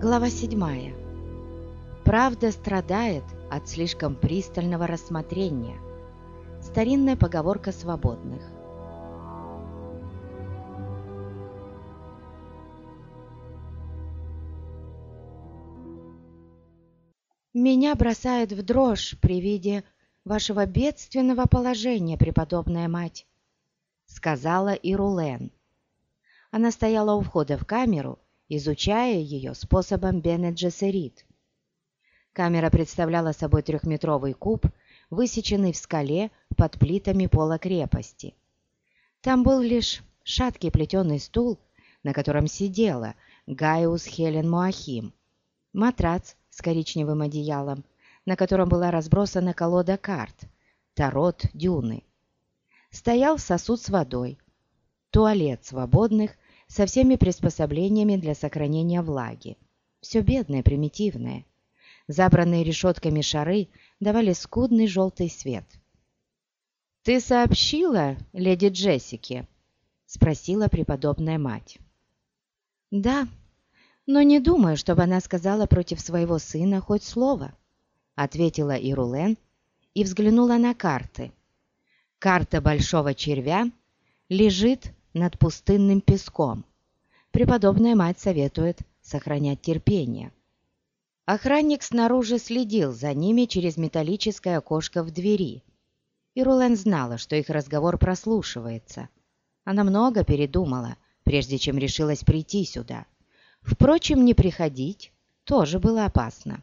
Глава 7. Правда страдает от слишком пристального рассмотрения. Старинная поговорка свободных. Меня бросает в дрожь при виде вашего бедственного положения, преподобная мать, сказала Ирулен. Она стояла у входа в камеру, изучая ее способом Бене Джессерит. Камера представляла собой трехметровый куб, высеченный в скале под плитами пола крепости. Там был лишь шаткий плетеный стул, на котором сидела Гaius Хелен Моахим, матрац с коричневым одеялом, на котором была разбросана колода карт, тарот дюны. Стоял сосуд с водой, туалет свободных со всеми приспособлениями для сохранения влаги. Все бедное, примитивное. Забранные решетками шары давали скудный желтый свет. «Ты сообщила леди Джессике?» — спросила преподобная мать. «Да, но не думаю, чтобы она сказала против своего сына хоть слово», — ответила Ирулен и взглянула на карты. Карта большого червя лежит над пустынным песком. Преподобная мать советует сохранять терпение. Охранник снаружи следил за ними через металлическое окошко в двери. И Рулен знала, что их разговор прослушивается. Она много передумала, прежде чем решилась прийти сюда. Впрочем, не приходить тоже было опасно.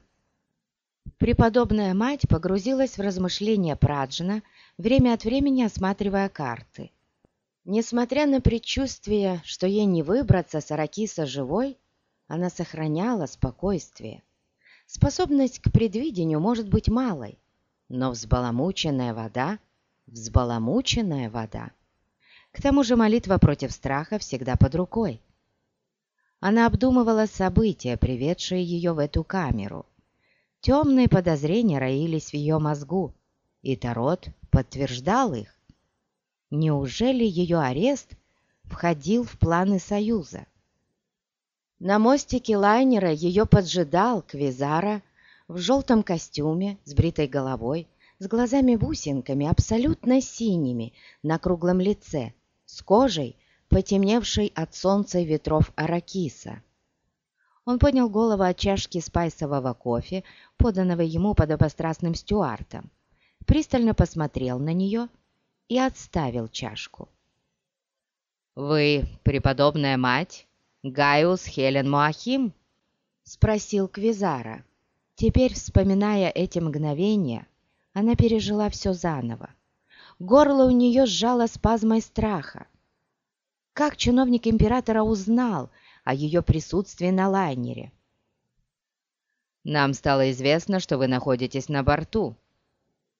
Преподобная мать погрузилась в размышления Праджина, время от времени осматривая карты. Несмотря на предчувствие, что ей не выбраться с Аракиса живой, она сохраняла спокойствие. Способность к предвидению может быть малой, но взбаламученная вода – взбаламученная вода. К тому же молитва против страха всегда под рукой. Она обдумывала события, приведшие ее в эту камеру. Темные подозрения роились в ее мозгу, и Тарот подтверждал их. Неужели ее арест входил в планы Союза? На мостике лайнера ее поджидал Квизара в желтом костюме с бритой головой, с глазами-бусинками, абсолютно синими, на круглом лице, с кожей, потемневшей от солнца и ветров аракиса. Он поднял голову от чашки спайсового кофе, поданного ему подобострастным стюартом, пристально посмотрел на нее и отставил чашку. «Вы преподобная мать Гaius Хелен Моахим?» — спросил Квизара. Теперь, вспоминая эти мгновения, она пережила все заново. Горло у нее сжало спазмой страха. Как чиновник императора узнал о ее присутствии на лайнере? «Нам стало известно, что вы находитесь на борту.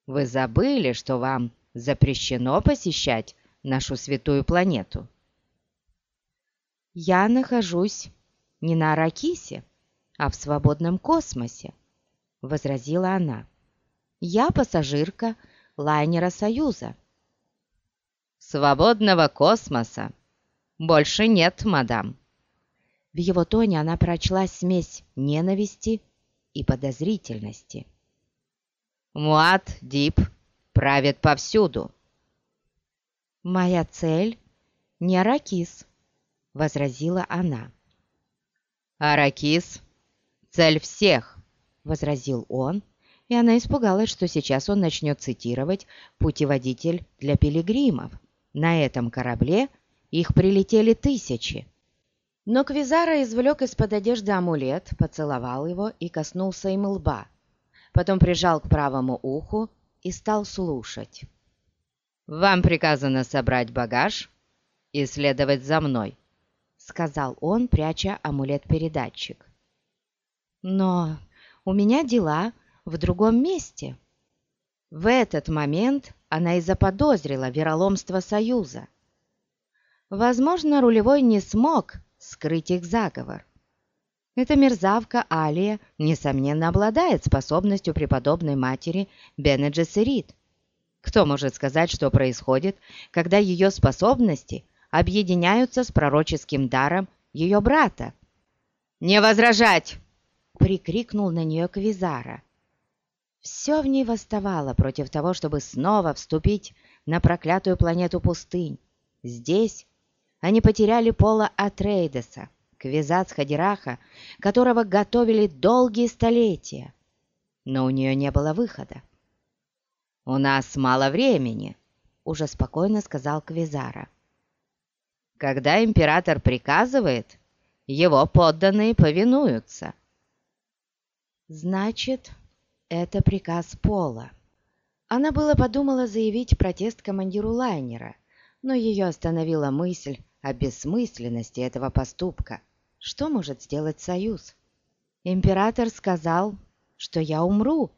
Вы забыли, что вам запрещено посещать нашу святую планету. Я нахожусь не на Аракисе, а в свободном космосе, возразила она. Я пассажирка лайнера Союза. Свободного космоса больше нет, мадам. В его тоне она прочла смесь ненависти и подозрительности. Муат Дип правит повсюду. «Моя цель не Аракис», — возразила она. «Аракис — цель всех», — возразил он, и она испугалась, что сейчас он начнет цитировать «Путеводитель для пилигримов». На этом корабле их прилетели тысячи. Но Квизара извлек из-под одежды амулет, поцеловал его и коснулся им лба. Потом прижал к правому уху и стал слушать. «Вам приказано собрать багаж и следовать за мной», — сказал он, пряча амулет-передатчик. «Но у меня дела в другом месте». В этот момент она и заподозрила вероломство Союза. Возможно, рулевой не смог скрыть их заговор. Эта мерзавка Алия, несомненно, обладает способностью преподобной матери Бене Джессерит. Кто может сказать, что происходит, когда ее способности объединяются с пророческим даром ее брата? «Не возражать!» прикрикнул на нее Квизара. Все в ней восставало против того, чтобы снова вступить на проклятую планету пустынь. Здесь они потеряли Пола Атрейдеса, Квизац Хадираха, которого готовили долгие столетия. Но у нее не было выхода. «У нас мало времени», — уже спокойно сказал Квизара. «Когда император приказывает, его подданные повинуются». «Значит, это приказ Пола». Она было подумала заявить протест командиру лайнера, но ее остановила мысль о бессмысленности этого поступка. Что может сделать Союз? Император сказал, что я умру,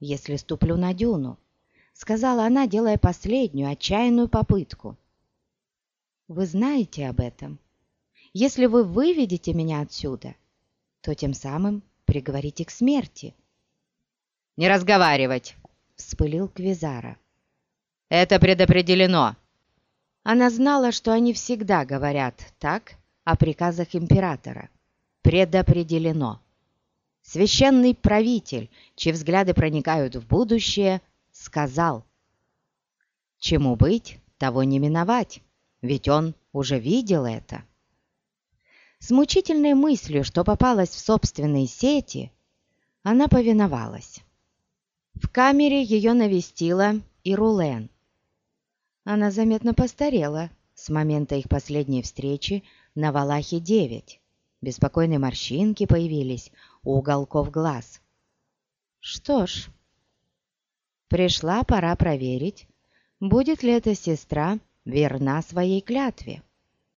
если ступлю на дюну сказала она, делая последнюю отчаянную попытку. «Вы знаете об этом. Если вы выведете меня отсюда, то тем самым приговорите к смерти». «Не разговаривать!» — вспылил Квизара. «Это предопределено!» Она знала, что они всегда говорят так о приказах императора. «Предопределено!» Священный правитель, чьи взгляды проникают в будущее — сказал, «Чему быть, того не миновать, ведь он уже видел это». С мучительной мыслью, что попалась в собственные сети, она повиновалась. В камере ее навестила и Рулен. Она заметно постарела с момента их последней встречи на Валахе-9. Беспокойные морщинки появились у уголков глаз. Что ж, Пришла пора проверить, будет ли эта сестра верна своей клятве.